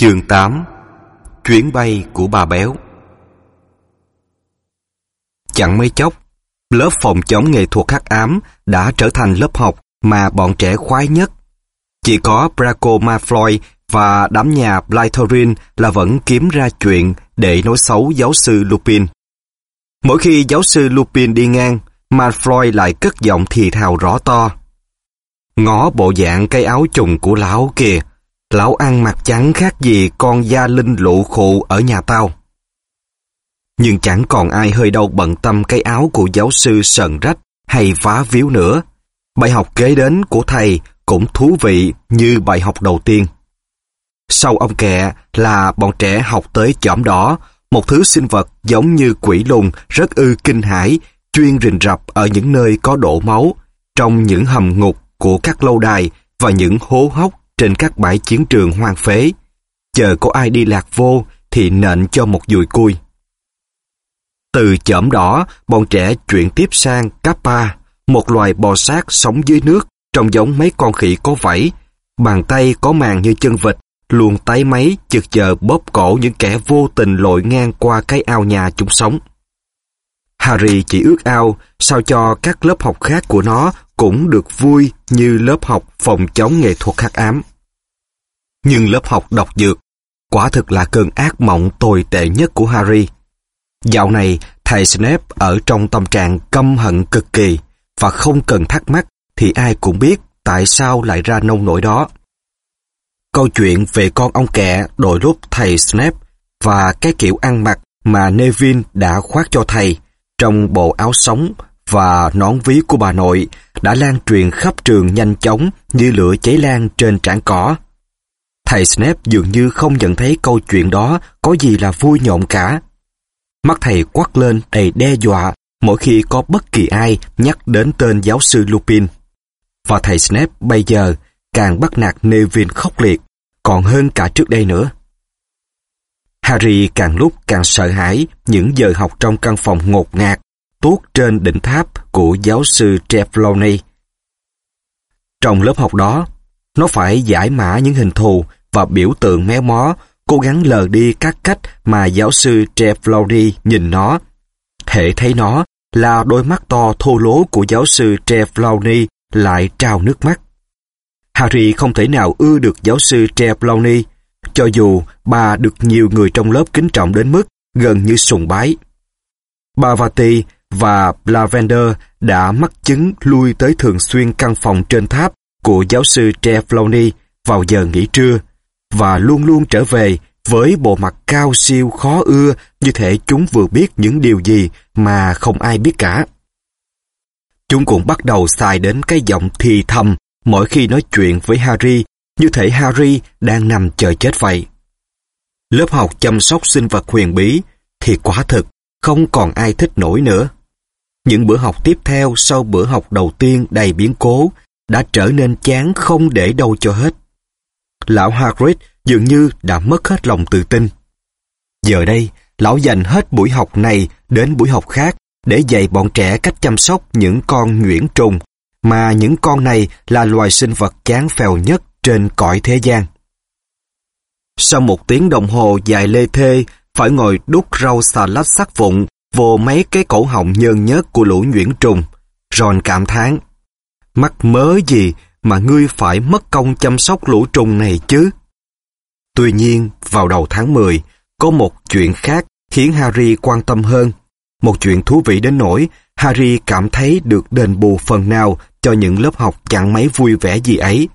Chương 8 Chuyến bay của bà béo Chẳng mấy chốc, lớp phòng chống nghệ thuật hắc ám đã trở thành lớp học mà bọn trẻ khoái nhất. Chỉ có Draco Malfoy và đám nhà Slytherin là vẫn kiếm ra chuyện để nói xấu giáo sư Lupin. Mỗi khi giáo sư Lupin đi ngang, Malfoy lại cất giọng thì thào rõ to. Ngó bộ dạng cái áo trùng của lão kìa, lão ăn mặc trắng khác gì con gia linh lụ khụ ở nhà tao. Nhưng chẳng còn ai hơi đâu bận tâm cái áo của giáo sư sần rách hay phá víu nữa. Bài học kế đến của thầy cũng thú vị như bài học đầu tiên. Sau ông kẹ là bọn trẻ học tới chỏm đỏ, một thứ sinh vật giống như quỷ lùng rất ư kinh hãi, chuyên rình rập ở những nơi có đổ máu, trong những hầm ngục của các lâu đài và những hố hốc trên các bãi chiến trường hoang phế. Chờ có ai đi lạc vô thì nện cho một dùi cui. Từ chởm đỏ, bọn trẻ chuyển tiếp sang Kappa, một loài bò sát sống dưới nước, trông giống mấy con khỉ có vảy. Bàn tay có màng như chân vịt, luôn tay máy chực chờ bóp cổ những kẻ vô tình lội ngang qua cái ao nhà chúng sống. Harry chỉ ước ao sao cho các lớp học khác của nó cũng được vui như lớp học phòng chống nghệ thuật hắc ám. Nhưng lớp học độc dược quả thực là cơn ác mộng tồi tệ nhất của Harry. Dạo này, thầy Snape ở trong tâm trạng căm hận cực kỳ và không cần thắc mắc thì ai cũng biết tại sao lại ra nông nổi đó. Câu chuyện về con ong kẹ đội lúc thầy Snape và cái kiểu ăn mặc mà Neville đã khoác cho thầy trong bộ áo sống và nón ví của bà nội đã lan truyền khắp trường nhanh chóng như lửa cháy lan trên trảng cỏ. Thầy Snape dường như không nhận thấy câu chuyện đó có gì là vui nhộn cả. Mắt thầy quắc lên đầy đe dọa mỗi khi có bất kỳ ai nhắc đến tên giáo sư Lupin. Và thầy Snape bây giờ càng bắt nạt Neville khốc liệt, còn hơn cả trước đây nữa. Harry càng lúc càng sợ hãi những giờ học trong căn phòng ngột ngạt, tuốt trên đỉnh tháp của giáo sư Trelawney. Trong lớp học đó, nó phải giải mã những hình thù và biểu tượng méo mó, cố gắng lờ đi các cách mà giáo sư Trelawney nhìn nó. Hệ thấy nó là đôi mắt to thô lố của giáo sư Trelawney lại trao nước mắt. Harry không thể nào ưa được giáo sư Trelawney, cho dù bà được nhiều người trong lớp kính trọng đến mức gần như sùng bái. bà Vati và Lavender đã mắc chứng lui tới thường xuyên căn phòng trên tháp của giáo sư Trelawney vào giờ nghỉ trưa và luôn luôn trở về với bộ mặt cao siêu khó ưa như thể chúng vừa biết những điều gì mà không ai biết cả. Chúng cũng bắt đầu xài đến cái giọng thì thầm mỗi khi nói chuyện với Harry, như thể Harry đang nằm chờ chết vậy. Lớp học chăm sóc sinh vật huyền bí thì quả thực không còn ai thích nổi nữa. Những bữa học tiếp theo sau bữa học đầu tiên đầy biến cố đã trở nên chán không để đâu cho hết. Lão Hagrid dường như đã mất hết lòng tự tin. Giờ đây, lão dành hết buổi học này đến buổi học khác để dạy bọn trẻ cách chăm sóc những con nhuyễn trùng, mà những con này là loài sinh vật chán phèo nhất trên cõi thế gian. Sau một tiếng đồng hồ dài lê thê, phải ngồi đút rau xà lách sắc vụn vô mấy cái cổ họng nhơn nhớt của lũ nhuyễn trùng. Ron cảm thán Mắc mớ gì mà ngươi phải mất công chăm sóc lũ trùng này chứ? Tuy nhiên, vào đầu tháng 10, có một chuyện khác khiến Harry quan tâm hơn. Một chuyện thú vị đến nỗi Harry cảm thấy được đền bù phần nào cho những lớp học chẳng mấy vui vẻ gì ấy.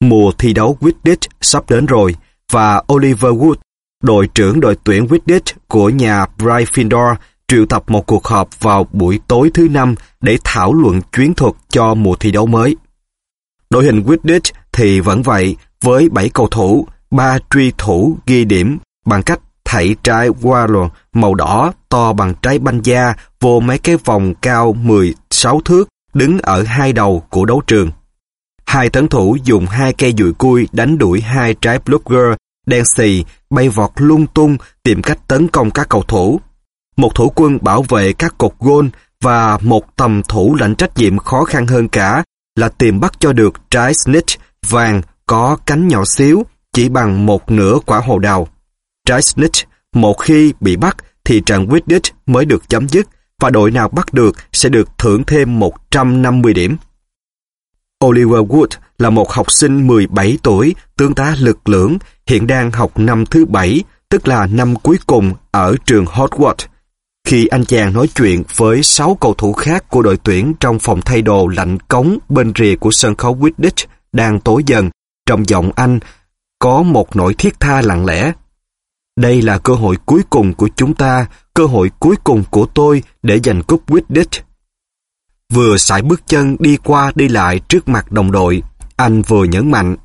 Mùa thi đấu Quidditch sắp đến rồi và Oliver Wood, đội trưởng đội tuyển Quidditch của nhà Gryffindor triệu tập một cuộc họp vào buổi tối thứ năm để thảo luận chuyến thuật cho mùa thi đấu mới. Đội hình Quidditch thì vẫn vậy, với 7 cầu thủ, ba truy thủ ghi điểm bằng cách thảy trái Wallon màu đỏ to bằng trái banh da vô mấy cái vòng cao 16 thước đứng ở hai đầu của đấu trường. Hai tấn thủ dùng hai cây dùi cui đánh đuổi hai trái blogger đen xì bay vọt lung tung tìm cách tấn công các cầu thủ. Một thủ quân bảo vệ các cột gôn và một tầm thủ lãnh trách nhiệm khó khăn hơn cả là tìm bắt cho được trái snitch vàng có cánh nhỏ xíu chỉ bằng một nửa quả hồ đào. Trái snitch, một khi bị bắt thì trận Quidditch mới được chấm dứt và đội nào bắt được sẽ được thưởng thêm 150 điểm. Oliver Wood là một học sinh 17 tuổi, tướng tá lực lưỡng, hiện đang học năm thứ bảy, tức là năm cuối cùng ở trường Hogwarts. Khi anh chàng nói chuyện với sáu cầu thủ khác của đội tuyển trong phòng thay đồ lạnh cống bên rìa của sân khấu Quidditch đang tối dần, trong giọng anh có một nỗi thiết tha lặng lẽ. Đây là cơ hội cuối cùng của chúng ta, cơ hội cuối cùng của tôi để giành cúp Quidditch. Vừa sải bước chân đi qua đi lại trước mặt đồng đội, anh vừa nhấn mạnh.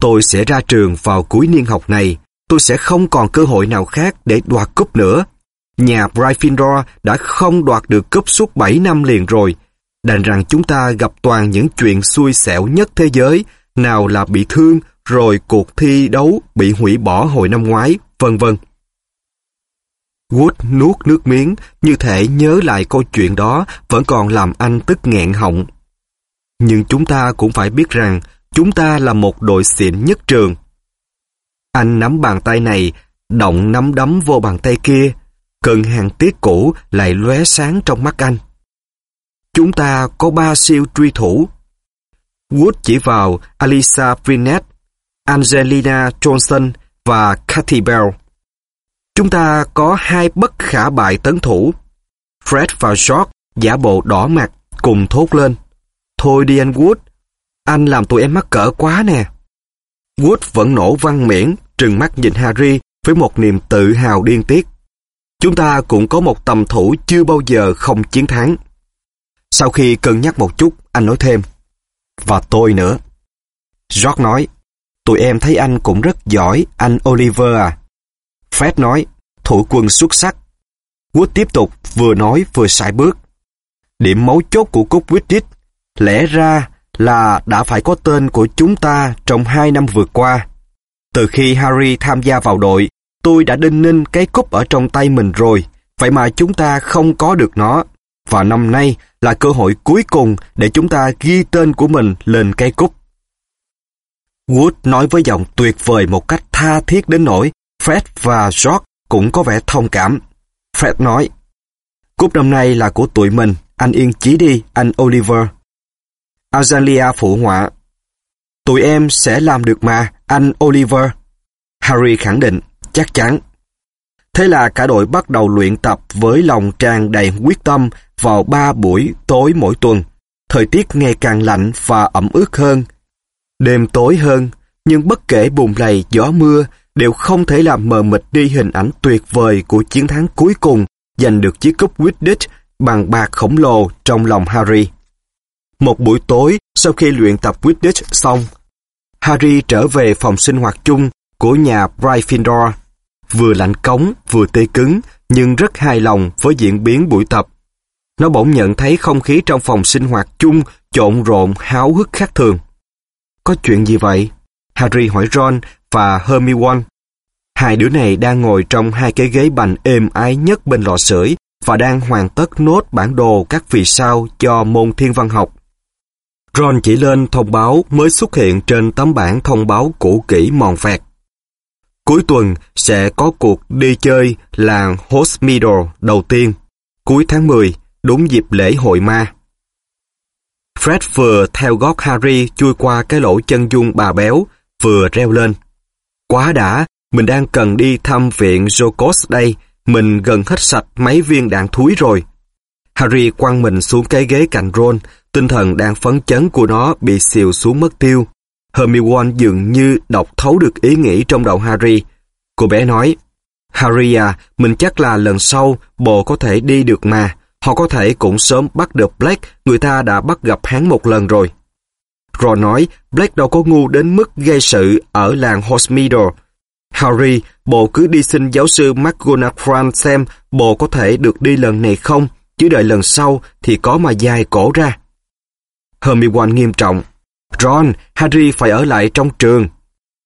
Tôi sẽ ra trường vào cuối niên học này, tôi sẽ không còn cơ hội nào khác để đoạt cúp nữa. Nhà Gryffindor đã không đoạt được cúp suốt 7 năm liền rồi. Đành rằng chúng ta gặp toàn những chuyện xui xẻo nhất thế giới, nào là bị thương, rồi cuộc thi đấu bị hủy bỏ hồi năm ngoái, vân vân. Wood nuốt nước miếng, như thể nhớ lại câu chuyện đó vẫn còn làm anh tức nghẹn họng. Nhưng chúng ta cũng phải biết rằng chúng ta là một đội xịn nhất trường. Anh nắm bàn tay này, động nắm đấm vô bàn tay kia, cơn hàng tiết cũ lại lóe sáng trong mắt anh. Chúng ta có ba siêu truy thủ. Wood chỉ vào Alisa Brinet, Angelina Johnson và Cathy Bell. Chúng ta có hai bất khả bại tấn thủ. Fred và George giả bộ đỏ mặt cùng thốt lên. Thôi đi anh Wood, anh làm tụi em mắc cỡ quá nè. Wood vẫn nổ văn miễn, trừng mắt nhìn Harry với một niềm tự hào điên tiết. Chúng ta cũng có một tầm thủ chưa bao giờ không chiến thắng. Sau khi cân nhắc một chút, anh nói thêm. Và tôi nữa. George nói, tụi em thấy anh cũng rất giỏi, anh Oliver à. Fred nói, thủ quân xuất sắc. Wood tiếp tục vừa nói vừa sải bước. Điểm mấu chốt của cúp Wittich lẽ ra là đã phải có tên của chúng ta trong hai năm vừa qua. Từ khi Harry tham gia vào đội, tôi đã đinh ninh cái cúp ở trong tay mình rồi, vậy mà chúng ta không có được nó. Và năm nay là cơ hội cuối cùng để chúng ta ghi tên của mình lên cây cúp. Wood nói với giọng tuyệt vời một cách tha thiết đến nỗi Fred và George cũng có vẻ thông cảm. Fred nói, Cúp năm nay là của tụi mình, anh yên chí đi, anh Oliver. Azalia phụ họa, Tụi em sẽ làm được mà, anh Oliver. Harry khẳng định, chắc chắn. Thế là cả đội bắt đầu luyện tập với lòng tràn đầy quyết tâm vào ba buổi tối mỗi tuần. Thời tiết ngày càng lạnh và ẩm ướt hơn. Đêm tối hơn, nhưng bất kể bùn lầy, gió mưa, đều không thể làm mờ mịt đi hình ảnh tuyệt vời của chiến thắng cuối cùng giành được chiếc cúp Quidditch bằng bạc khổng lồ trong lòng Harry. Một buổi tối sau khi luyện tập Quidditch xong, Harry trở về phòng sinh hoạt chung của nhà Gryffindor, vừa lạnh cống, vừa tê cứng, nhưng rất hài lòng với diễn biến buổi tập. Nó bỗng nhận thấy không khí trong phòng sinh hoạt chung trộn rộn, háo hức khác thường. Có chuyện gì vậy? Harry hỏi Ron và Hermione. Hai đứa này đang ngồi trong hai cái ghế bành êm ái nhất bên lò sưởi và đang hoàn tất nốt bản đồ các vì sao cho môn thiên văn học. Ron chỉ lên thông báo mới xuất hiện trên tấm bảng thông báo cũ kỹ mòn vẹt. Cuối tuần sẽ có cuộc đi chơi làng Hogsmeade đầu tiên, cuối tháng 10, đúng dịp lễ hội ma. Fred vừa theo gót Harry chui qua cái lỗ chân dung bà béo, vừa reo lên. Quá đã, mình đang cần đi thăm viện Jokos đây, mình gần hết sạch mấy viên đạn thúi rồi. Harry quăng mình xuống cái ghế cạnh Ron, tinh thần đang phấn chấn của nó bị xìu xuống mất tiêu. Hermione dường như đọc thấu được ý nghĩ trong đầu Harry. Cô bé nói, Harry à, mình chắc là lần sau bộ có thể đi được mà. Họ có thể cũng sớm bắt được Black, người ta đã bắt gặp hắn một lần rồi. Ron nói, Black đâu có ngu đến mức gây sự ở làng Hogsmeade. Harry, bộ cứ đi xin giáo sư McGonagall xem bộ có thể được đi lần này không, chứ đợi lần sau thì có mà dài cổ ra. Hermione nghiêm trọng. Ron, Harry phải ở lại trong trường.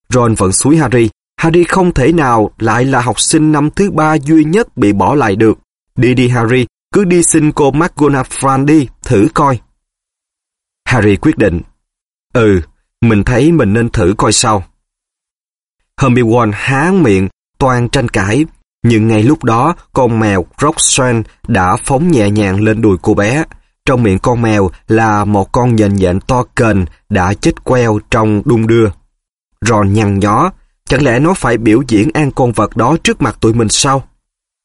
Ron vẫn suối Harry. Harry không thể nào lại là học sinh năm thứ ba duy nhất bị bỏ lại được. Đi đi Harry, cứ đi xin cô McGonagall đi, thử coi. Harry quyết định. Ừ, mình thấy mình nên thử coi sao. Hermione há miệng, toàn tranh cãi. Nhưng ngay lúc đó, con mèo Roxanne đã phóng nhẹ nhàng lên đùi cô bé. Trong miệng con mèo là một con nhện nhện to kền đã chết queo trong đung đưa. Ron nhăn nhó, chẳng lẽ nó phải biểu diễn ăn con vật đó trước mặt tụi mình sao?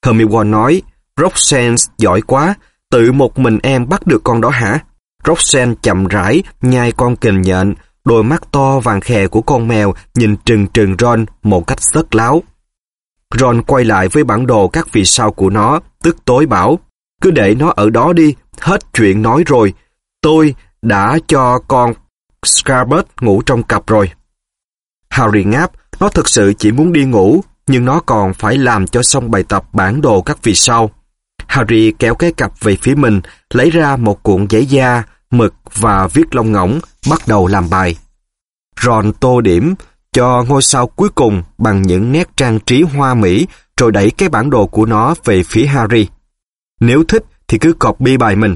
Hermione nói, Roxanne giỏi quá, tự một mình em bắt được con đó hả? Roxanne chậm rãi nhai con kình nhện, đôi mắt to vàng khè của con mèo nhìn trừng trừng Ron một cách sớt láo. Ron quay lại với bản đồ các vì sao của nó, tức tối bảo, cứ để nó ở đó đi, hết chuyện nói rồi. Tôi đã cho con scarbert ngủ trong cặp rồi. Harry ngáp, nó thực sự chỉ muốn đi ngủ, nhưng nó còn phải làm cho xong bài tập bản đồ các vì sao. Harry kéo cái cặp về phía mình, lấy ra một cuộn giấy da, mực và viết lông ngỗng, bắt đầu làm bài. Ron tô điểm cho ngôi sao cuối cùng bằng những nét trang trí hoa mỹ, rồi đẩy cái bản đồ của nó về phía Harry. Nếu thích thì cứ copy bài mình.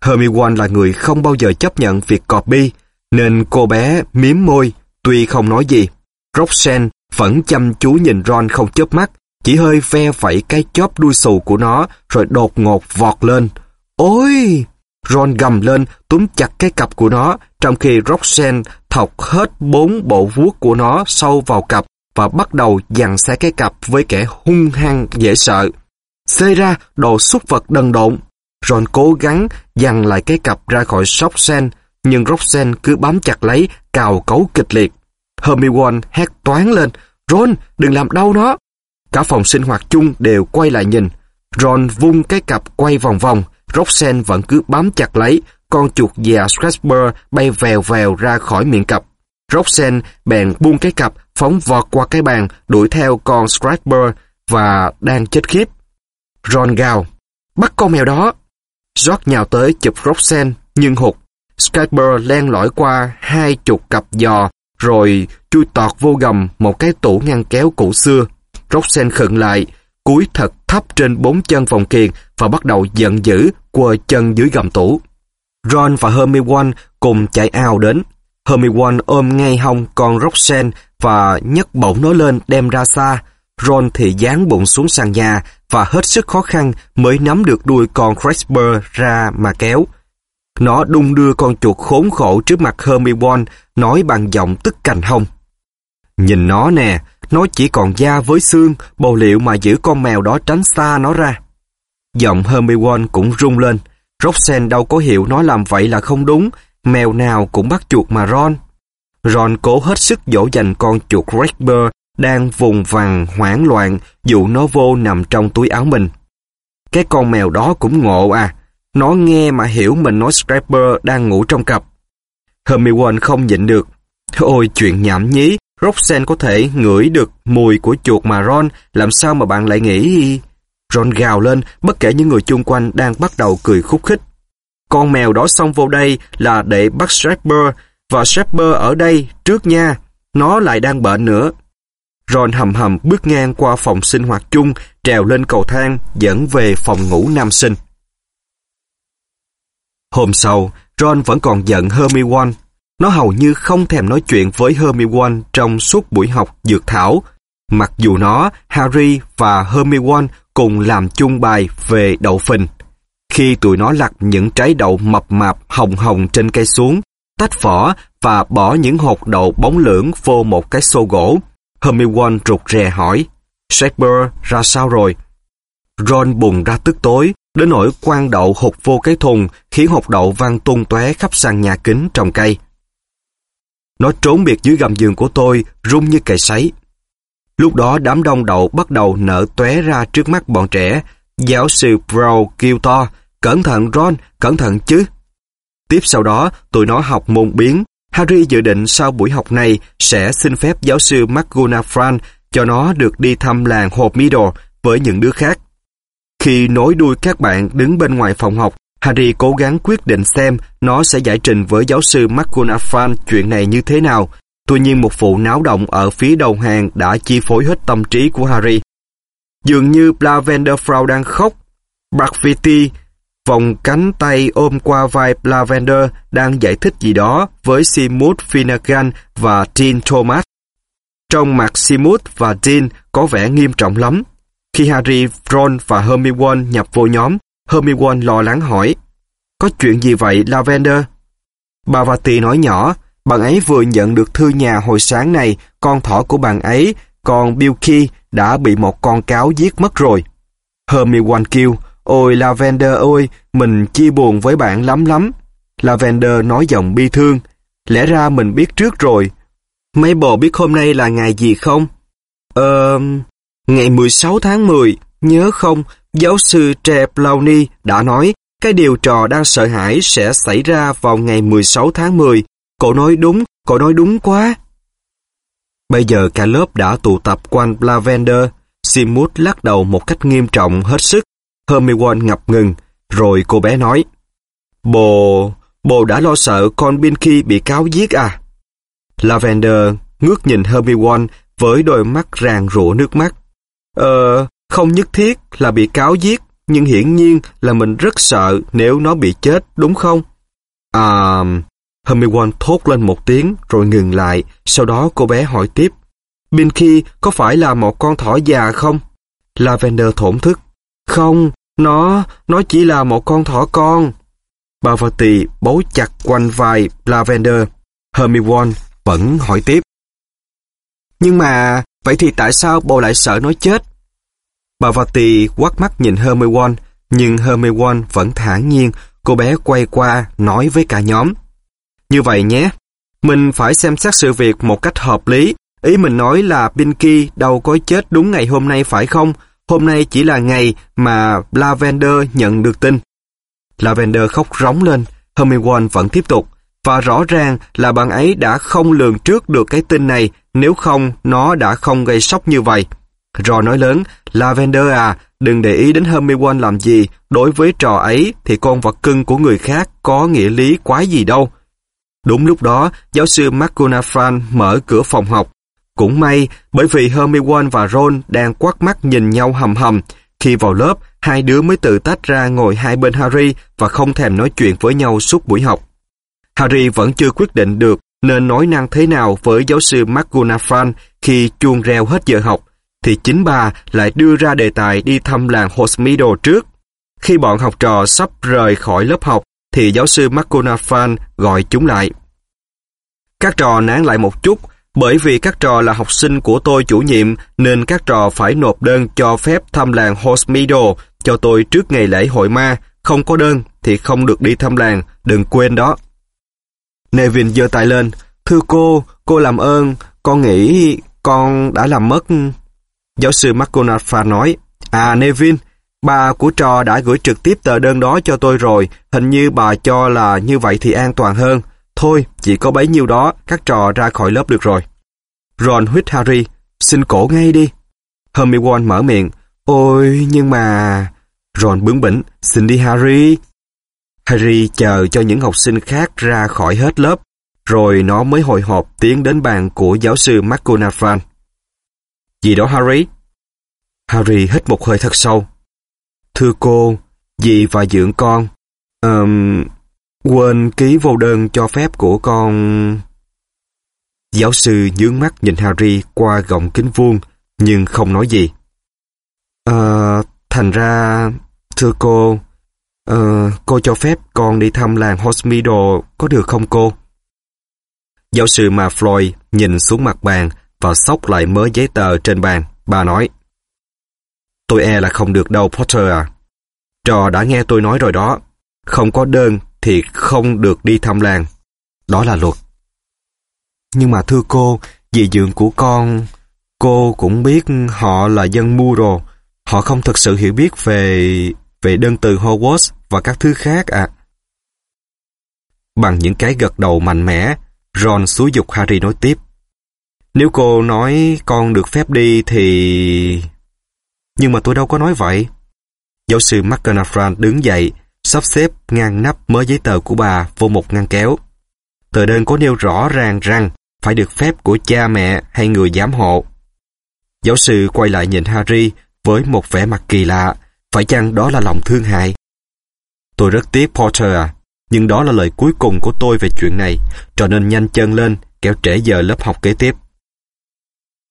Hermione là người không bao giờ chấp nhận việc copy, nên cô bé miếm môi, tuy không nói gì. Roxanne vẫn chăm chú nhìn Ron không chớp mắt, chỉ hơi ve vẫy cái chóp đuôi xù của nó, rồi đột ngột vọt lên. Ôi! Ron gầm lên, túm chặt cái cặp của nó, trong khi Roxanne thọc hết bốn bộ vuốt của nó sâu vào cặp và bắt đầu dằn xé cái cặp với kẻ hung hăng dễ sợ. Xê ra, đồ xúc vật đần độn. Ron cố gắng dằn lại cái cặp ra khỏi Roxanne, nhưng Roxanne cứ bám chặt lấy, cào cấu kịch liệt. Hermione hét toán lên, Ron, đừng làm đau nó. Cả phòng sinh hoạt chung đều quay lại nhìn. Ron vung cái cặp quay vòng vòng, Roxanne vẫn cứ bám chặt lấy, con chuột già Strasbourg bay vèo vèo ra khỏi miệng cặp. Roxanne bèn buông cái cặp, phóng vọt qua cái bàn, đuổi theo con Strasbourg và đang chết khiếp. Ron gào, bắt con mèo đó. George nhào tới chụp Roxanne, nhưng hụt. Strasbourg len lỏi qua hai chục cặp giò, rồi chui tọt vô gầm một cái tủ ngăn kéo cũ xưa. Roxanne khựng lại, cúi thật thấp trên bốn chân vòng kiền và bắt đầu giận dữ quơ chân dưới gầm tủ. Ron và Hermione cùng chạy ao đến. Hermione ôm ngay hông con Roxanne và nhấc bổng nó lên đem ra xa. Ron thì dán bụng xuống sàn nhà và hết sức khó khăn mới nắm được đuôi con Cresper ra mà kéo. Nó đung đưa con chuột khốn khổ trước mặt Hermione, nói bằng giọng tức cành hông. Nhìn nó nè, nó chỉ còn da với xương, bầu liệu mà giữ con mèo đó tránh xa nó ra. Giọng Hermione cũng rung lên. Roxanne đâu có hiểu nó làm vậy là không đúng, mèo nào cũng bắt chuột mà Ron. Ron cố hết sức dỗ dành con chuột Redbird đang vùng vằng hoảng loạn dụ nó vô nằm trong túi áo mình. Cái con mèo đó cũng ngộ à, nó nghe mà hiểu mình nói Scrapper đang ngủ trong cặp. Hermione không nhịn được. Ôi chuyện nhảm nhí, Roxanne có thể ngửi được mùi của chuột mà Ron, làm sao mà bạn lại nghĩ... Ron gào lên, bất kể những người chung quanh đang bắt đầu cười khúc khích. Con mèo đó xông vô đây là để bắt Strapper, và Strapper ở đây trước nha. Nó lại đang bệnh nữa. Ron hầm hầm bước ngang qua phòng sinh hoạt chung, trèo lên cầu thang, dẫn về phòng ngủ nam sinh. Hôm sau, Ron vẫn còn giận Hermione. Nó hầu như không thèm nói chuyện với Hermione trong suốt buổi học dược thảo, mặc dù nó, Harry và Hermione cùng làm chung bài về đậu phình. Khi tụi nó lặt những trái đậu mập mạp hồng hồng trên cây xuống, tách vỏ và bỏ những hột đậu bóng lưỡng vô một cái xô gỗ, Hermione rụt rè hỏi, Shakespeare ra sao rồi? Ron bùng ra tức tối, đến nỗi quan đậu hụt vô cái thùng khiến hột đậu văng tung tóe khắp sàn nhà kính trồng cây. Nó trốn biệt dưới gầm giường của tôi, rung như cày sấy. Lúc đó đám đông đậu bắt đầu nở tóe ra trước mắt bọn trẻ. Giáo sư Brown kêu to, cẩn thận Ron, cẩn thận chứ. Tiếp sau đó, tụi nó học môn biến. Harry dự định sau buổi học này sẽ xin phép giáo sư McGonagall cho nó được đi thăm làng Hope Meadow với những đứa khác. Khi nối đuôi các bạn đứng bên ngoài phòng học, Harry cố gắng quyết định xem nó sẽ giải trình với giáo sư McGonagall chuyện này như thế nào. Tuy nhiên một vụ náo động ở phía đầu hàng đã chi phối hết tâm trí của Harry. Dường như Lavender Frau đang khóc. Buckfitty vòng cánh tay ôm qua vai Lavender đang giải thích gì đó với Simut Finnegan và Dean Thomas. Trong mặt Simut và Dean có vẻ nghiêm trọng lắm. Khi Harry, Ron và Hermione nhập vô nhóm, Hermione lo lắng hỏi, Có chuyện gì vậy, Lavender? Bà Vati nói nhỏ, bạn ấy vừa nhận được thư nhà hồi sáng này, con thỏ của bạn ấy, còn Bilky đã bị một con cáo giết mất rồi. Hermione kêu, ôi Lavender ơi, mình chia buồn với bạn lắm lắm. Lavender nói giọng bi thương, lẽ ra mình biết trước rồi. Mấy bộ biết hôm nay là ngày gì không? Ờ, ngày 16 tháng 10, nhớ không, giáo sư Tre đã nói cái điều trò đang sợ hãi sẽ xảy ra vào ngày 16 tháng 10. Cậu nói đúng, cậu nói đúng quá. Bây giờ cả lớp đã tụ tập quanh Lavender. Simut lắc đầu một cách nghiêm trọng hết sức. Hermione ngập ngừng, rồi cô bé nói, Bồ, bồ đã lo sợ con Binky bị cáo giết à? Lavender ngước nhìn Hermione với đôi mắt ràng rụa nước mắt. Ờ, không nhất thiết là bị cáo giết, nhưng hiển nhiên là mình rất sợ nếu nó bị chết, đúng không? À, Hermione thốt lên một tiếng rồi ngừng lại, sau đó cô bé hỏi tiếp. Binky có phải là một con thỏ già không? Lavender thổn thức. Không, nó, nó chỉ là một con thỏ con. bà Parvati bấu chặt quanh vai Lavender. Hermione vẫn hỏi tiếp. Nhưng mà, vậy thì tại sao bồ lại sợ nó chết? bà Parvati quắt mắt nhìn Hermione, nhưng Hermione vẫn thản nhiên, cô bé quay qua nói với cả nhóm. Như vậy nhé, mình phải xem xét sự việc một cách hợp lý. Ý mình nói là Pinky đâu có chết đúng ngày hôm nay phải không? Hôm nay chỉ là ngày mà Lavender nhận được tin. Lavender khóc rống lên, Hermione vẫn tiếp tục. Và rõ ràng là bạn ấy đã không lường trước được cái tin này, nếu không nó đã không gây sốc như vậy. Ron nói lớn, Lavender à, đừng để ý đến Hermione làm gì, đối với trò ấy thì con vật cưng của người khác có nghĩa lý quái gì đâu. Đúng lúc đó, giáo sư McGonagall mở cửa phòng học. Cũng may, bởi vì Hermione và Ron đang quát mắt nhìn nhau hầm hầm. Khi vào lớp, hai đứa mới tự tách ra ngồi hai bên Harry và không thèm nói chuyện với nhau suốt buổi học. Harry vẫn chưa quyết định được nên nói năng thế nào với giáo sư McGonagall khi chuông reo hết giờ học, thì chính bà lại đưa ra đề tài đi thăm làng Hogsmeade trước. Khi bọn học trò sắp rời khỏi lớp học, thì giáo sư McGonagall gọi chúng lại. Các trò nán lại một chút, bởi vì các trò là học sinh của tôi chủ nhiệm nên các trò phải nộp đơn cho phép thăm làng Hogsmeade cho tôi trước ngày lễ hội ma. Không có đơn thì không được đi thăm làng, đừng quên đó. Nevin giơ tay lên. Thưa cô, cô làm ơn, con nghĩ con đã làm mất... Giáo sư McGonagall nói, À Nevin, bà của trò đã gửi trực tiếp tờ đơn đó cho tôi rồi, hình như bà cho là như vậy thì an toàn hơn. Thôi, chỉ có bấy nhiêu đó, các trò ra khỏi lớp được rồi. Ron huyết Harry, xin cổ ngay đi. Hermione mở miệng, ôi, nhưng mà... Ron bướng bỉnh, xin đi Harry. Harry chờ cho những học sinh khác ra khỏi hết lớp, rồi nó mới hồi hộp tiến đến bàn của giáo sư McGonagall. Gì đó Harry? Harry hít một hơi thật sâu. Thưa cô, dì và dưỡng con, um, quên ký vô đơn cho phép của con... Giáo sư nhướng mắt nhìn Harry qua gọng kính vuông, nhưng không nói gì. Ờ, thành ra, thưa cô, Ờ, cô cho phép con đi thăm làng Hogsmeade có được không cô? Giáo sư mà Floyd nhìn xuống mặt bàn và xốc lại mớ giấy tờ trên bàn. Bà nói, Tôi e là không được đâu Potter à. Trò đã nghe tôi nói rồi đó. Không có đơn thì không được đi thăm làng. Đó là luật. Nhưng mà thưa cô, dì dượng của con, cô cũng biết họ là dân Muro. Họ không thực sự hiểu biết về về đơn từ Hogwarts và các thứ khác ạ. Bằng những cái gật đầu mạnh mẽ, Ron xúi dục Harry nói tiếp. Nếu cô nói con được phép đi thì... Nhưng mà tôi đâu có nói vậy. Giáo sư McGonagall đứng dậy, sắp xếp ngăn nắp mớ giấy tờ của bà vô một ngăn kéo. Tờ đơn có nêu rõ ràng rằng phải được phép của cha mẹ hay người giám hộ. Giáo sư quay lại nhìn Harry với một vẻ mặt kỳ lạ, phải chăng đó là lòng thương hại? Tôi rất tiếc Potter, à, nhưng đó là lời cuối cùng của tôi về chuyện này, cho nên nhanh chân lên, kéo trễ giờ lớp học kế tiếp.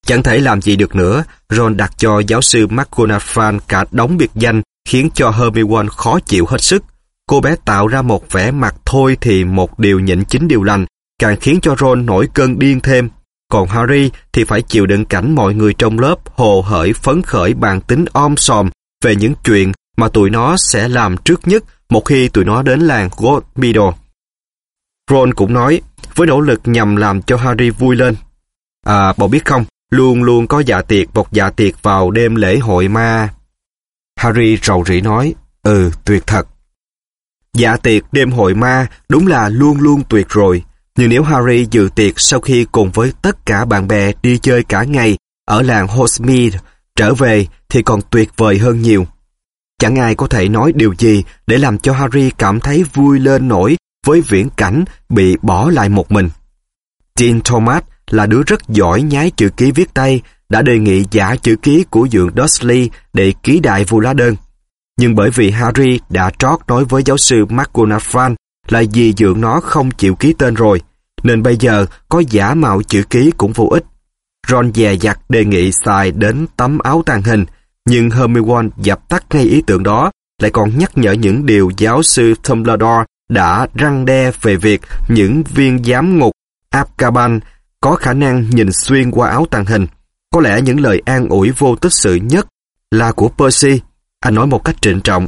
Chẳng thể làm gì được nữa, Ron đặt cho giáo sư McGonagall cả đống biệt danh khiến cho Hermione khó chịu hết sức. Cô bé tạo ra một vẻ mặt thôi thì một điều nhịn chính điều lành, càng khiến cho Ron nổi cơn điên thêm. Còn Harry thì phải chịu đựng cảnh mọi người trong lớp hồ hởi phấn khởi bàn tính om sòm về những chuyện mà tụi nó sẽ làm trước nhất một khi tụi nó đến làng Godmiddle. Ron cũng nói, với nỗ lực nhằm làm cho Harry vui lên. À, bọn biết không, luôn luôn có dạ tiệc bọc dạ tiệc vào đêm lễ hội ma. Harry rầu rĩ nói, ừ, tuyệt thật. Dạ tiệc đêm hội ma đúng là luôn luôn tuyệt rồi. Nhưng nếu Harry dự tiệc sau khi cùng với tất cả bạn bè đi chơi cả ngày ở làng Hogsmeade trở về thì còn tuyệt vời hơn nhiều. Chẳng ai có thể nói điều gì để làm cho Harry cảm thấy vui lên nổi với viễn cảnh bị bỏ lại một mình. Dean Thomas là đứa rất giỏi nhái chữ ký viết tay, đã đề nghị giả chữ ký của dượng Dursley để ký đại vua lá đơn. Nhưng bởi vì Harry đã trót nói với giáo sư McGonagall là vì dượng nó không chịu ký tên rồi, nên bây giờ có giả mạo chữ ký cũng vô ích. Ron dè dặt đề nghị xài đến tấm áo tàng hình, nhưng Hermione dập tắt ngay ý tưởng đó, lại còn nhắc nhở những điều giáo sư Dumbledore đã răng đe về việc những viên giám ngục Azkaban có khả năng nhìn xuyên qua áo tàng hình. Có lẽ những lời an ủi vô tích sự nhất là của Percy. Anh nói một cách trịnh trọng.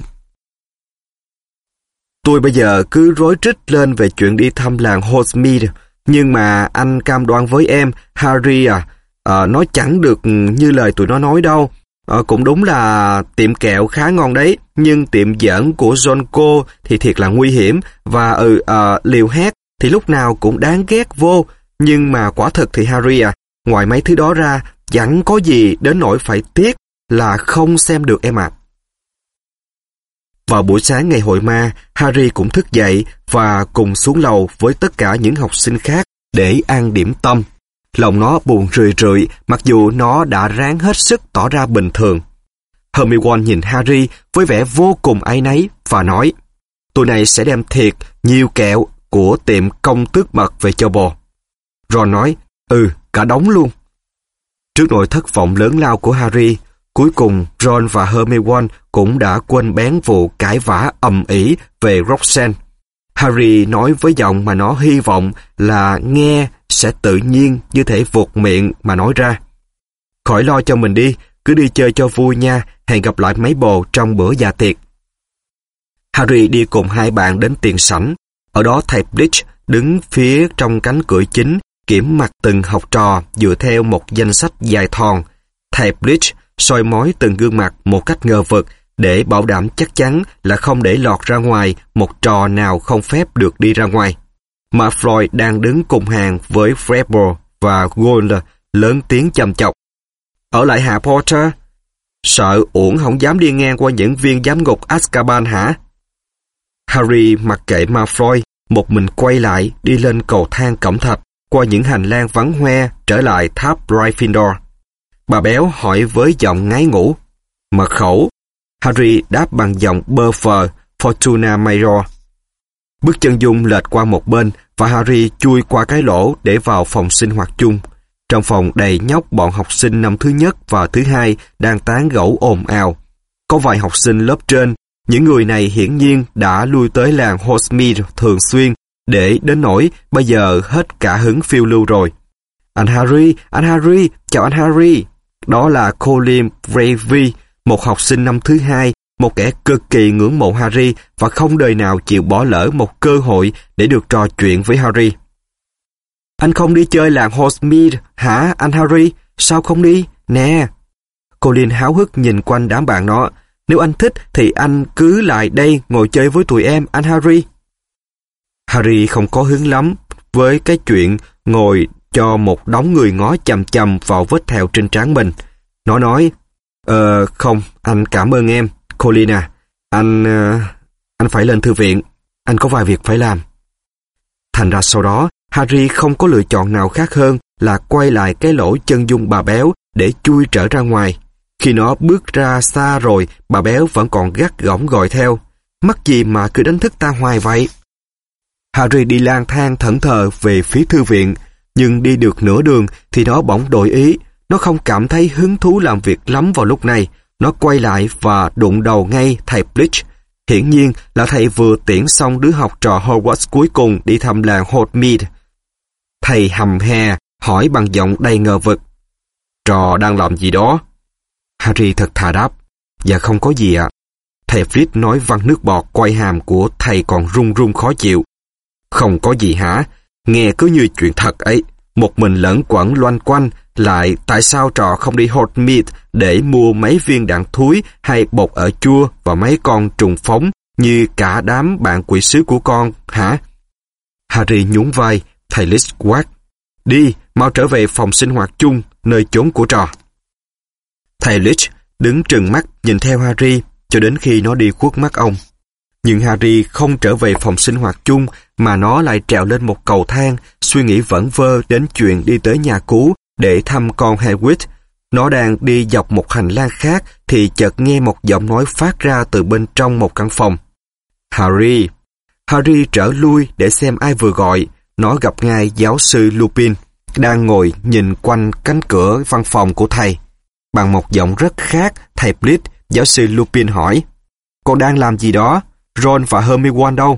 Tôi bây giờ cứ rối trích lên về chuyện đi thăm làng Hogsmeade, nhưng mà anh cam đoan với em, Harry à, à nó chẳng được như lời tụi nó nói đâu. À, cũng đúng là tiệm kẹo khá ngon đấy, nhưng tiệm giỡn của John Co thì thiệt là nguy hiểm, và ừ, à, liều hét thì lúc nào cũng đáng ghét vô, nhưng mà quả thật thì Harry à, ngoài mấy thứ đó ra, chẳng có gì đến nỗi phải tiếc là không xem được em ạ. Vào buổi sáng ngày hội ma, Harry cũng thức dậy và cùng xuống lầu với tất cả những học sinh khác để ăn điểm tâm. Lòng nó buồn rười rượi mặc dù nó đã ráng hết sức tỏ ra bình thường. Hermione nhìn Harry với vẻ vô cùng áy náy và nói Tụi này sẽ đem thiệt nhiều kẹo của tiệm công tước mật về cho bò. Ron nói, ừ, cả đống luôn. Trước nỗi thất vọng lớn lao của Harry, cuối cùng Ron và Hermione cũng đã quên bén vụ cãi vã ầm ĩ về Roxanne. Harry nói với giọng mà nó hy vọng là nghe sẽ tự nhiên như thể vụt miệng mà nói ra. Khỏi lo cho mình đi, cứ đi chơi cho vui nha, hẹn gặp lại mấy bồ trong bữa dạ tiệc. Harry đi cùng hai bạn đến tiền sảnh. Ở đó thầy Blitz đứng phía trong cánh cửa chính kiểm mặt từng học trò dựa theo một danh sách dài thòn. Thầy Bleach soi mói từng gương mặt một cách ngờ vực để bảo đảm chắc chắn là không để lọt ra ngoài một trò nào không phép được đi ra ngoài. Mà Floyd đang đứng cùng hàng với Fredball và Gold lớn tiếng chầm chọc. Ở lại Hạ Potter? Sợ uổng không dám đi ngang qua những viên giám ngục Azkaban hả? Harry mặc kệ Malfoy, một mình quay lại đi lên cầu thang cổng thạch qua những hành lang vắng hoe trở lại tháp Gryffindor. Bà béo hỏi với giọng ngái ngủ. Mật khẩu. Harry đáp bằng giọng bơ phờ Fortuna Major. Bước chân Dung lệch qua một bên và Harry chui qua cái lỗ để vào phòng sinh hoạt chung. Trong phòng đầy nhóc bọn học sinh năm thứ nhất và thứ hai đang tán gẫu ồn ào. Có vài học sinh lớp trên, những người này hiển nhiên đã lui tới làng Hogsmeade thường xuyên để đến nỗi bây giờ hết cả hứng phiêu lưu rồi. Anh Harry, anh Harry, chào anh Harry. Đó là Colin Bravey, một học sinh năm thứ hai, một kẻ cực kỳ ngưỡng mộ Harry và không đời nào chịu bỏ lỡ một cơ hội để được trò chuyện với Harry. Anh không đi chơi làng Hogsmeade hả anh Harry? Sao không đi? Nè! Colin háo hức nhìn quanh đám bạn nó. Nếu anh thích thì anh cứ lại đây ngồi chơi với tụi em, anh Harry. Harry không có hứng lắm với cái chuyện ngồi cho một đống người ngó chầm chầm vào vết thẹo trên trán mình. Nó nói, Ờ, không, anh cảm ơn em, Colina. Anh... Uh, anh phải lên thư viện. Anh có vài việc phải làm. Thành ra sau đó, Harry không có lựa chọn nào khác hơn là quay lại cái lỗ chân dung bà béo để chui trở ra ngoài. Khi nó bước ra xa rồi, bà béo vẫn còn gắt gỏng gọi theo. Mắc gì mà cứ đánh thức ta hoài vậy? Harry đi lang thang thẫn thờ về phía thư viện, nhưng đi được nửa đường thì nó bỗng đổi ý. nó không cảm thấy hứng thú làm việc lắm vào lúc này. Nó quay lại và đụng đầu ngay thầy Bleach. Hiển nhiên là thầy vừa tiễn xong đứa học trò Hogwarts cuối cùng đi thăm làng Hotmead. Thầy hầm hè, hỏi bằng giọng đầy ngờ vực. Trò đang làm gì đó? Harry thật thà đáp. Dạ không có gì ạ. Thầy Fritz nói văng nước bọt quay hàm của thầy còn run run khó chịu. Không có gì hả? Nghe cứ như chuyện thật ấy. Một mình lẫn quẩn loanh quanh, lại tại sao trò không đi Hogsmeade để mua mấy viên đạn thúi hay bột ở chua và mấy con trùng phóng như cả đám bạn quỷ sứ của con, hả? Harry nhún vai, thầy Liz quát. Đi, mau trở về phòng sinh hoạt chung, nơi chốn của trò. Thầy Lich đứng trừng mắt nhìn theo Harry cho đến khi nó đi khuất mắt ông. Nhưng Harry không trở về phòng sinh hoạt chung mà nó lại trèo lên một cầu thang, suy nghĩ vẩn vơ đến chuyện đi tới nhà cũ để thăm con Hagrid. Nó đang đi dọc một hành lang khác thì chợt nghe một giọng nói phát ra từ bên trong một căn phòng. Harry! Harry trở lui để xem ai vừa gọi. Nó gặp ngay giáo sư Lupin, đang ngồi nhìn quanh cánh cửa văn phòng của thầy. Bằng một giọng rất khác, thầy Blitz, giáo sư Lupin hỏi, Con đang làm gì đó? Ron và Hermione đâu?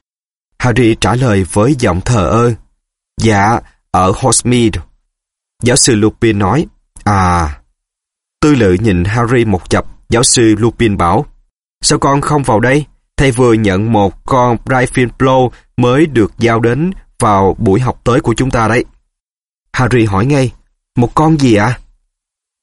Harry trả lời với giọng thờ ơ. Dạ, ở Hogsmeade. Giáo sư Lupin nói, À... Tư lự nhìn Harry một chập, giáo sư Lupin bảo, Sao con không vào đây? Thầy vừa nhận một con Gryffindor mới được giao đến vào buổi học tới của chúng ta đấy. Harry hỏi ngay, một con gì ạ? À?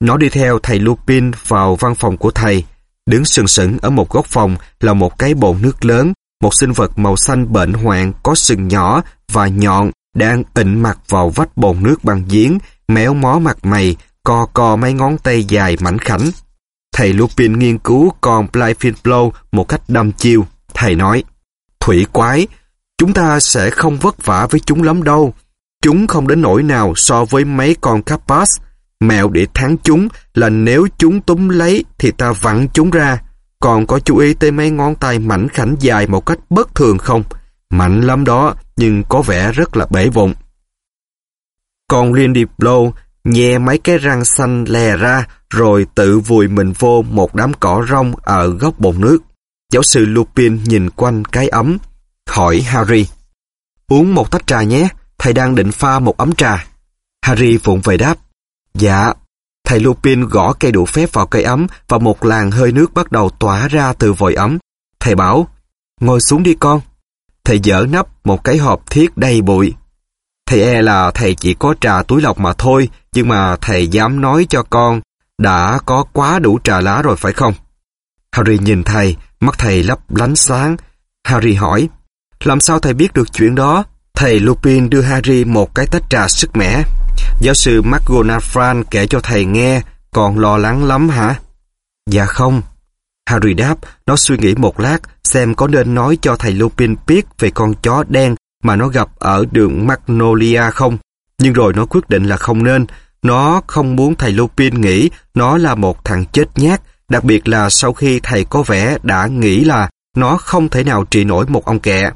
Nó đi theo thầy Lupin vào văn phòng của thầy. Đứng sừng sững ở một góc phòng là một cái bồn nước lớn, một sinh vật màu xanh bệnh hoạn có sừng nhỏ và nhọn đang ịnh mặt vào vách bồn nước bằng giếng, méo mó mặt mày, co co mấy ngón tay dài mảnh khảnh. Thầy Lupin nghiên cứu con Blyfinblow một cách đâm chiêu. Thầy nói, Thủy quái, chúng ta sẽ không vất vả với chúng lắm đâu. Chúng không đến nỗi nào so với mấy con Kappas. Mẹo để thắng chúng là nếu chúng túm lấy thì ta vặn chúng ra. Còn có chú ý tới mấy ngón tay mảnh khảnh dài một cách bất thường không? Mạnh lắm đó, nhưng có vẻ rất là bể vụn. Còn liên điệp lô nhè mấy cái răng xanh lè ra rồi tự vùi mình vô một đám cỏ rong ở góc bồn nước. Giáo sư Lupin nhìn quanh cái ấm, hỏi Harry. Uống một tách trà nhé, thầy đang định pha một ấm trà. Harry vụng về đáp. Dạ. Thầy Lupin gõ cây đũa phép vào cây ấm và một làn hơi nước bắt đầu tỏa ra từ vòi ấm. Thầy bảo, ngồi xuống đi con. Thầy dở nắp một cái hộp thiết đầy bụi. Thầy e là thầy chỉ có trà túi lọc mà thôi, nhưng mà thầy dám nói cho con đã có quá đủ trà lá rồi phải không? Harry nhìn thầy, mắt thầy lấp lánh sáng. Harry hỏi, làm sao thầy biết được chuyện đó? Thầy Lupin đưa Harry một cái tách trà sức mẻ. Giáo sư McGonagall kể cho thầy nghe, còn lo lắng lắm hả? Dạ không. Harry đáp, nó suy nghĩ một lát xem có nên nói cho thầy Lupin biết về con chó đen mà nó gặp ở đường Magnolia không. Nhưng rồi nó quyết định là không nên. Nó không muốn thầy Lupin nghĩ nó là một thằng chết nhát, đặc biệt là sau khi thầy có vẻ đã nghĩ là nó không thể nào trị nổi một ông kẹ.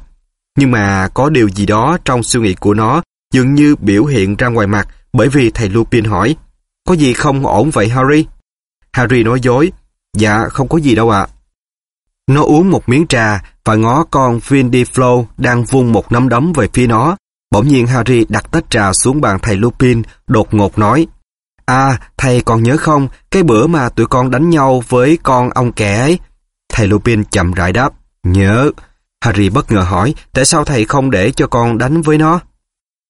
Nhưng mà có điều gì đó trong suy nghĩ của nó dường như biểu hiện ra ngoài mặt bởi vì thầy Lupin hỏi Có gì không ổn vậy Harry? Harry nói dối Dạ không có gì đâu ạ. Nó uống một miếng trà và ngó con Vindiflo đang vung một nắm đấm về phía nó. Bỗng nhiên Harry đặt tách trà xuống bàn thầy Lupin, đột ngột nói À, thầy còn nhớ không, cái bữa mà tụi con đánh nhau với con ông kẻ ấy? Thầy Lupin chậm rãi đáp, nhớ. Harry bất ngờ hỏi, tại sao thầy không để cho con đánh với nó?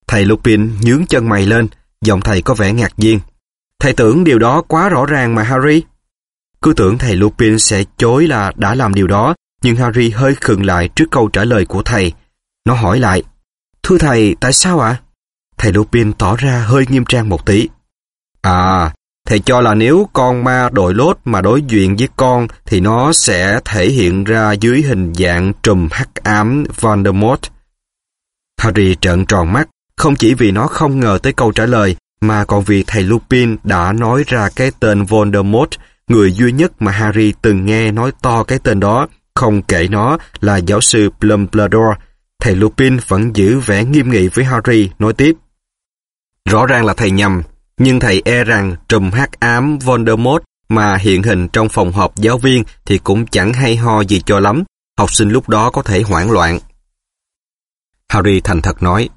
Thầy Lupin nhướng chân mày lên, giọng thầy có vẻ ngạc nhiên. Thầy tưởng điều đó quá rõ ràng mà Harry. Cứ tưởng thầy Lupin sẽ chối là đã làm điều đó, nhưng Harry hơi khựng lại trước câu trả lời của thầy. Nó hỏi lại, Thưa thầy, tại sao ạ? Thầy Lupin tỏ ra hơi nghiêm trang một tí. À, thầy cho là nếu con ma đội lốt mà đối diện với con thì nó sẽ thể hiện ra dưới hình dạng trùm hắc ám Voldemort. Harry trợn tròn mắt, không chỉ vì nó không ngờ tới câu trả lời, mà còn vì thầy Lupin đã nói ra cái tên Voldemort, người duy nhất mà Harry từng nghe nói to cái tên đó, không kể nó là giáo sư Plumbledore. Thầy Lupin vẫn giữ vẻ nghiêm nghị với Harry, nói tiếp. Rõ ràng là thầy nhầm. Nhưng thầy e rằng trùm hắc ám Voldemort mà hiện hình trong phòng họp giáo viên thì cũng chẳng hay ho gì cho lắm. Học sinh lúc đó có thể hoảng loạn. Harry thành thật nói.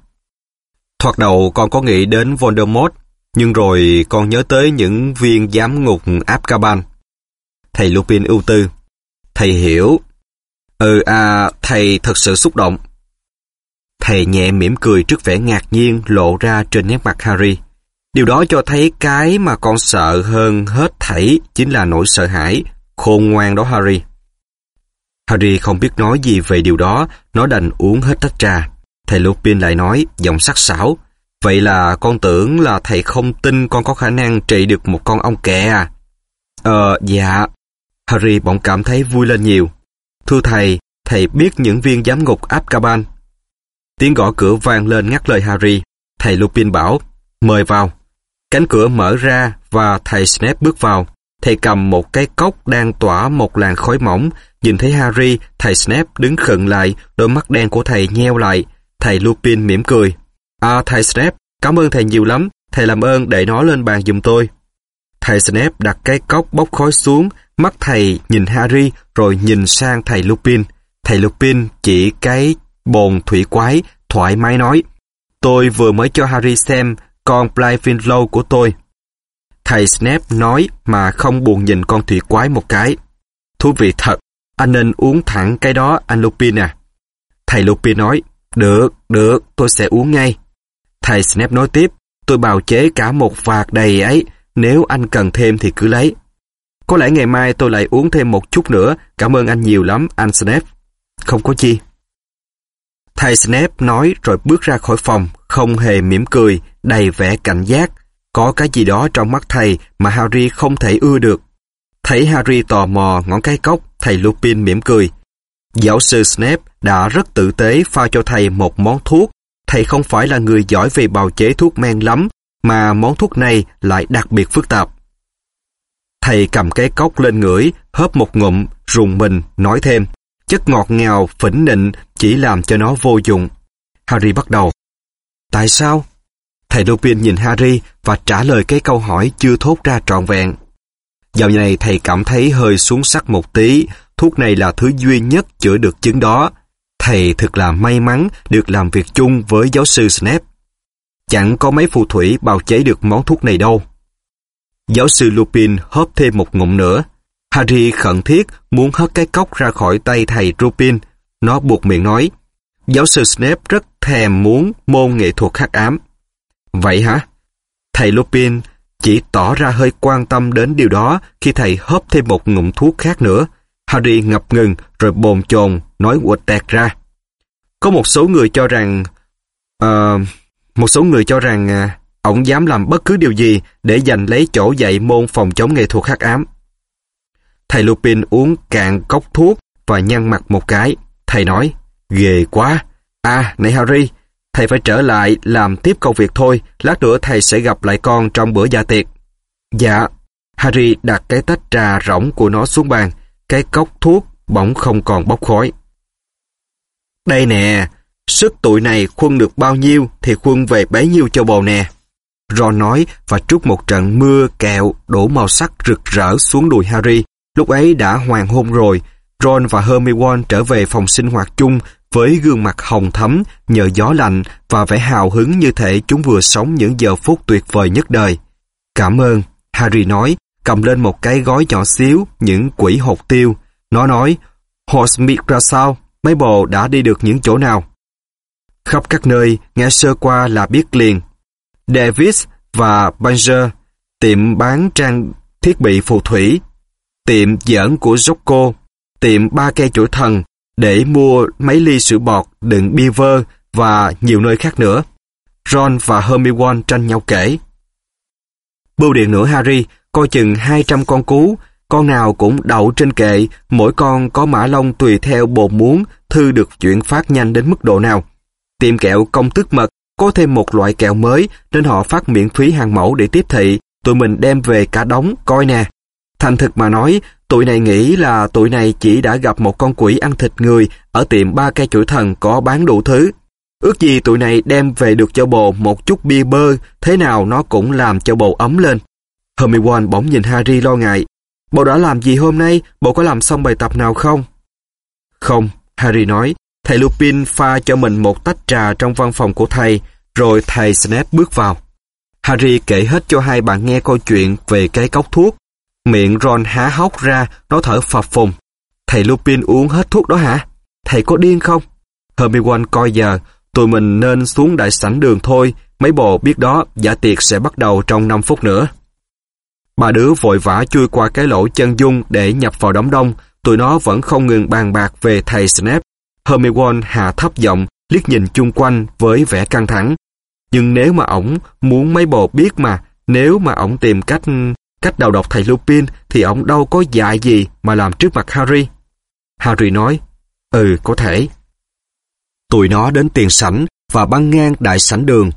Thoạt đầu con có nghĩ đến Voldemort, nhưng rồi con nhớ tới những viên giám ngục Azkaban. Thầy Lupin ưu tư. Thầy hiểu. Ừ à, thầy thật sự xúc động. Thầy nhẹ mỉm cười trước vẻ ngạc nhiên lộ ra trên nét mặt Harry. Điều đó cho thấy cái mà con sợ hơn hết thảy chính là nỗi sợ hãi, khôn ngoan đó Harry. Harry không biết nói gì về điều đó, nó đành uống hết tách trà. Thầy Lupin lại nói, giọng sắc sảo. Vậy là con tưởng là thầy không tin con có khả năng trị được một con ong kẹ à? Ờ, dạ. Harry bỗng cảm thấy vui lên nhiều. Thưa thầy, thầy biết những viên giám ngục Azkaban. Tiếng gõ cửa vang lên ngắt lời Harry. Thầy Lupin bảo, mời vào. Cánh cửa mở ra và thầy Snape bước vào. Thầy cầm một cái cốc đang tỏa một làn khói mỏng. Nhìn thấy Harry, thầy Snape đứng khựng lại, đôi mắt đen của thầy nheo lại. Thầy Lupin mỉm cười. À, thầy Snape, cảm ơn thầy nhiều lắm. Thầy làm ơn để nó lên bàn giùm tôi. Thầy Snape đặt cái cốc bốc khói xuống, mắt thầy nhìn Harry rồi nhìn sang thầy Lupin. Thầy Lupin chỉ cái bồn thủy quái, thoải mái nói. Tôi vừa mới cho Harry xem con Blyfinlow của tôi. Thầy Snape nói mà không buồn nhìn con thủy quái một cái. Thú vị thật, anh nên uống thẳng cái đó anh Lupin à. Thầy Lupin nói, được, được, tôi sẽ uống ngay. Thầy Snape nói tiếp, tôi bào chế cả một vạt đầy ấy, nếu anh cần thêm thì cứ lấy. Có lẽ ngày mai tôi lại uống thêm một chút nữa, cảm ơn anh nhiều lắm, anh Snape. Không có chi. Thầy Snape nói rồi bước ra khỏi phòng, không hề mỉm cười, đầy vẻ cảnh giác. Có cái gì đó trong mắt thầy mà Harry không thể ưa được. Thấy Harry tò mò ngón cái cốc, thầy Lupin mỉm cười. Giáo sư Snape đã rất tử tế pha cho thầy một món thuốc. Thầy không phải là người giỏi về bào chế thuốc men lắm, mà món thuốc này lại đặc biệt phức tạp. Thầy cầm cái cốc lên ngửi, hớp một ngụm, rùng mình, nói thêm. Chất ngọt ngào, phỉnh nịnh chỉ làm cho nó vô dụng. Harry bắt đầu. Tại sao? Thầy Lupin nhìn Harry và trả lời cái câu hỏi chưa thốt ra trọn vẹn. Dạo này thầy cảm thấy hơi xuống sắc một tí, thuốc này là thứ duy nhất chữa được chứng đó. Thầy thật là may mắn được làm việc chung với giáo sư Snape. Chẳng có mấy phù thủy bào chế được món thuốc này đâu. Giáo sư Lupin hớp thêm một ngụm nữa. Harry khẩn thiết muốn hất cái cốc ra khỏi tay thầy Lupin. Nó buộc miệng nói, giáo sư Snape rất thèm muốn môn nghệ thuật khắc ám. Vậy hả? Thầy Lupin chỉ tỏ ra hơi quan tâm đến điều đó khi thầy hớp thêm một ngụm thuốc khác nữa. Harry ngập ngừng rồi bồn chồn nói quệt tẹt ra. Có một số người cho rằng... Uh, một số người cho rằng uh, ông dám làm bất cứ điều gì để giành lấy chỗ dạy môn phòng chống nghệ thuật hắc ám. Thầy Lupin uống cạn cốc thuốc và nhăn mặt một cái. Thầy nói, ghê quá. À, này Harry, thầy phải trở lại làm tiếp công việc thôi. Lát nữa thầy sẽ gặp lại con trong bữa gia tiệc. Dạ. Harry đặt cái tách trà rỗng của nó xuống bàn. Cái cốc thuốc bỗng không còn bốc khói. Đây nè, sức tụi này khuân được bao nhiêu thì khuân về bấy nhiêu cho bồ nè. Ron nói và trút một trận mưa kẹo đổ màu sắc rực rỡ xuống đùi Harry. Lúc ấy đã hoàng hôn rồi, Ron và Hermione trở về phòng sinh hoạt chung với gương mặt hồng thắm nhờ gió lạnh và vẻ hào hứng như thể chúng vừa sống những giờ phút tuyệt vời nhất đời. Cảm ơn, Harry nói, cầm lên một cái gói nhỏ xíu, những quỷ hột tiêu. Nó nói, Hogsmeade ra sao? Mấy bồ đã đi được những chỗ nào? Khắp các nơi, nghe sơ qua là biết liền. Davis và Banger, tiệm bán trang thiết bị phù thủy, tiệm giỡn của Jocko, tiệm ba cây chuỗi thần để mua mấy ly sữa bọt đựng bia vơ và nhiều nơi khác nữa. Ron và Hermione tranh nhau kể. Bưu điện nữa Harry, coi chừng 200 con cú, con nào cũng đậu trên kệ, mỗi con có mã lông tùy theo bộ muốn thư được chuyển phát nhanh đến mức độ nào. Tiệm kẹo công thức mật có thêm một loại kẹo mới nên họ phát miễn phí hàng mẫu để tiếp thị, tụi mình đem về cả đống, coi nè. Thành thực mà nói, tụi này nghĩ là tụi này chỉ đã gặp một con quỷ ăn thịt người ở tiệm ba cây chuỗi thần có bán đủ thứ. Ước gì tụi này đem về được cho bồ một chút bia bơ, thế nào nó cũng làm cho bồ ấm lên. Hermione bỗng nhìn Harry lo ngại. Bồ đã làm gì hôm nay? Bồ có làm xong bài tập nào không? Không, Harry nói. Thầy Lupin pha cho mình một tách trà trong văn phòng của thầy, rồi thầy Snape bước vào. Harry kể hết cho hai bạn nghe câu chuyện về cái cốc thuốc. Miệng Ron há hốc ra, nó thở phập phùng. Thầy Lupin uống hết thuốc đó hả? Thầy có điên không? Hermione coi giờ, tụi mình nên xuống đại sảnh đường thôi, mấy bộ biết đó, giả tiệc sẽ bắt đầu trong 5 phút nữa. Ba đứa vội vã chui qua cái lỗ chân dung để nhập vào đám đông, tụi nó vẫn không ngừng bàn bạc về thầy Snape. Hermione hạ thấp giọng, liếc nhìn chung quanh với vẻ căng thẳng. Nhưng nếu mà ổng muốn mấy bồ biết mà, nếu mà ổng tìm cách cách đầu độc thầy Lupin thì ông đâu có dạy gì mà làm trước mặt Harry. Harry nói, ừ có thể. Tụi nó đến tiền sảnh và băng ngang đại sảnh đường.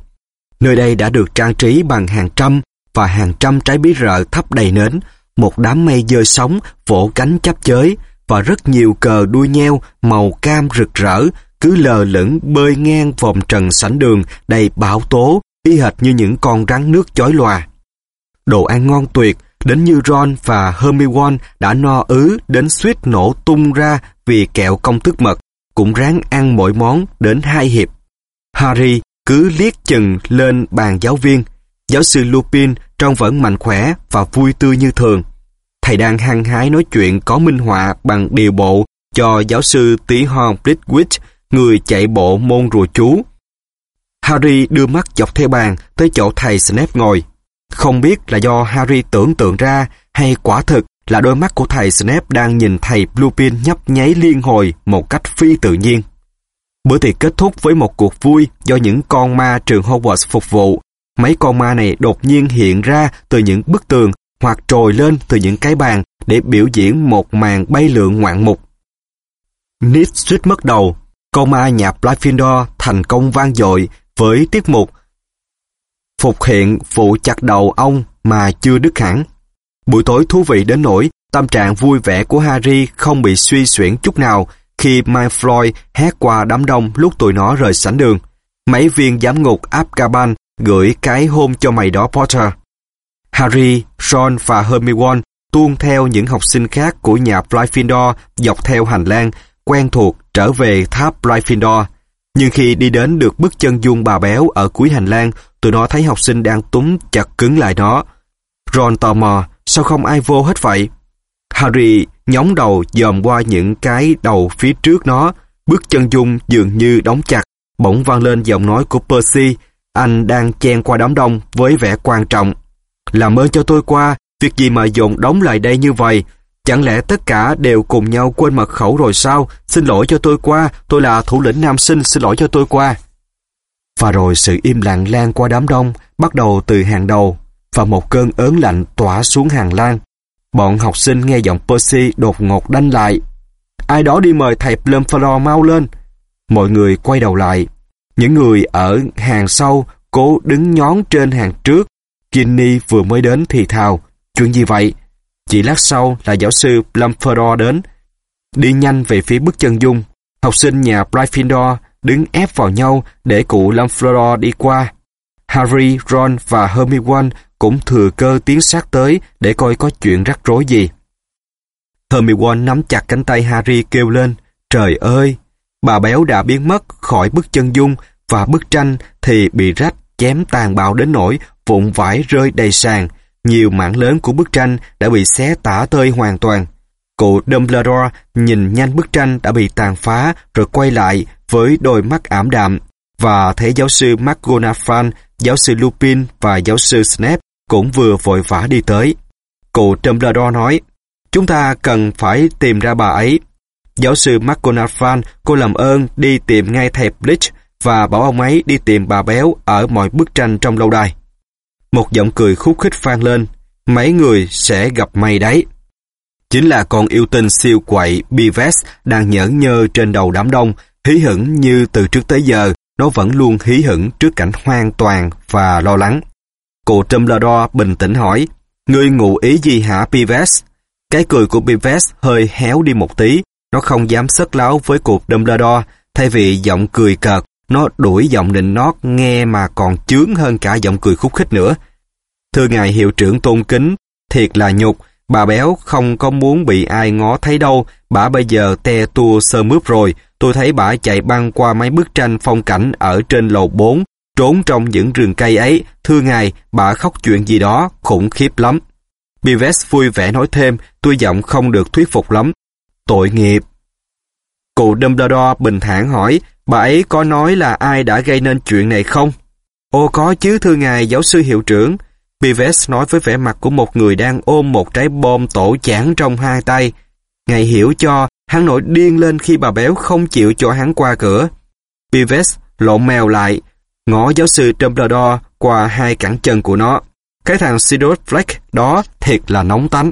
Nơi đây đã được trang trí bằng hàng trăm và hàng trăm trái bí rợ thắp đầy nến, một đám mây dơi sóng vỗ cánh chắp chới và rất nhiều cờ đuôi nheo màu cam rực rỡ cứ lờ lửng bơi ngang vòng trần sảnh đường đầy bão tố, y hệt như những con rắn nước chói lòa. Đồ ăn ngon tuyệt, đến như Ron và Hermione đã no ứ đến suýt nổ tung ra vì kẹo công thức mật, cũng ráng ăn mỗi món đến hai hiệp. Harry cứ liếc chừng lên bàn giáo viên. Giáo sư Lupin trông vẫn mạnh khỏe và vui tươi như thường. Thầy đang hăng hái nói chuyện có minh họa bằng điều bộ cho giáo sư tí hon Bridwich, người chạy bộ môn rùa chú. Harry đưa mắt dọc theo bàn tới chỗ thầy Snape ngồi. Không biết là do Harry tưởng tượng ra hay quả thực là đôi mắt của thầy Snape đang nhìn thầy Lupin nhấp nháy liên hồi một cách phi tự nhiên. Bữa tiệc kết thúc với một cuộc vui do những con ma trường Hogwarts phục vụ. Mấy con ma này đột nhiên hiện ra từ những bức tường hoặc trồi lên từ những cái bàn để biểu diễn một màn bay lượn ngoạn mục. Nít suýt mất đầu, con ma nhà Gryffindor thành công vang dội với tiết mục Phục hiện vụ chặt đầu ông mà chưa đứt hẳn. Buổi tối thú vị đến nỗi tâm trạng vui vẻ của Harry không bị suy xuyển chút nào khi Malfoy hét qua đám đông lúc tụi nó rời sảnh đường. Mấy viên giám ngục Azkaban gửi cái hôn cho mày đó Potter. Harry, Ron và Hermione tuôn theo những học sinh khác của nhà Gryffindor dọc theo hành lang quen thuộc trở về tháp Gryffindor. Nhưng khi đi đến được bức chân dung bà béo ở cuối hành lang, tụi nó thấy học sinh đang túm chặt cứng lại nó. Ron tò mò, sao không ai vô hết vậy? Harry nhóng đầu dòm qua những cái đầu phía trước nó, bước chân dung dường như đóng chặt, bỗng vang lên giọng nói của Percy, anh đang chen qua đám đông với vẻ quan trọng. Làm ơn cho tôi qua, việc gì mà dồn đóng lại đây như vậy? Chẳng lẽ tất cả đều cùng nhau quên mật khẩu rồi sao? Xin lỗi cho tôi qua, tôi là thủ lĩnh nam sinh, xin lỗi cho tôi qua. Và rồi sự im lặng lan qua đám đông, bắt đầu từ hàng đầu, và một cơn ớn lạnh tỏa xuống hàng lan. Bọn học sinh nghe giọng Percy đột ngột đanh lại. Ai đó đi mời thầy Plumflor mau lên. Mọi người quay đầu lại. Những người ở hàng sau cố đứng nhón trên hàng trước. Ginny vừa mới đến thì thào. Chuyện gì vậy? Chỉ lát sau là giáo sư Plumflor đến. Đi nhanh về phía bức chân dung. Học sinh nhà Gryffindor đứng ép vào nhau để cụ Plumflor đi qua. Harry, Ron và Hermione cũng thừa cơ tiến sát tới để coi có chuyện rắc rối gì. Hermione nắm chặt cánh tay Harry kêu lên, trời ơi, bà béo đã biến mất khỏi bức chân dung và bức tranh thì bị rách chém tàn bạo đến nỗi vụn vải rơi đầy sàn. Nhiều mảng lớn của bức tranh đã bị xé tả tơi hoàn toàn. Cụ Dumbledore nhìn nhanh bức tranh đã bị tàn phá rồi quay lại với đôi mắt ảm đạm và thấy giáo sư McGonagall, giáo sư Lupin và giáo sư Snape cũng vừa vội vã đi tới. Cụ Dumbledore nói, chúng ta cần phải tìm ra bà ấy. Giáo sư McGonagall, cô làm ơn đi tìm ngay thầy Bleach và bảo ông ấy đi tìm bà béo ở mọi bức tranh trong lâu đài. Một giọng cười khúc khích vang lên, mấy người sẽ gặp may đấy. Chính là con yêu tinh siêu quậy Bives đang nhởn nhơ trên đầu đám đông, hí hửng như từ trước tới giờ, nó vẫn luôn hí hửng trước cảnh hoang toàn và lo lắng. cô Dumbledore bình tĩnh hỏi, Ngươi ngụ ý gì hả Pives? Cái cười của Pives hơi héo đi một tí, nó không dám sất láo với cụ Dumbledore, thay vì giọng cười cợt, nó đuổi giọng nịnh nót nghe mà còn chướng hơn cả giọng cười khúc khích nữa. Thưa ngài hiệu trưởng tôn kính, thiệt là nhục, bà béo không có muốn bị ai ngó thấy đâu, bà bây giờ te tua sơ mướp rồi, tôi thấy bà chạy băng qua mấy bức tranh phong cảnh ở trên lầu 4, trốn trong những rừng cây ấy, thưa ngài, bà khóc chuyện gì đó, khủng khiếp lắm. Bives vui vẻ nói thêm, tôi giọng không được thuyết phục lắm. Tội nghiệp. Cụ Dumbledore bình thản hỏi, bà ấy có nói là ai đã gây nên chuyện này không? Ô có chứ thưa ngài giáo sư hiệu trưởng. pives nói với vẻ mặt của một người đang ôm một trái bom tổ chản trong hai tay. Ngài hiểu cho, hắn nổi điên lên khi bà béo không chịu cho hắn qua cửa. pives lộn mèo lại, ngõ giáo sư Dumbledore qua hai cẳng chân của nó. Cái thằng Sirius Black đó thiệt là nóng tánh.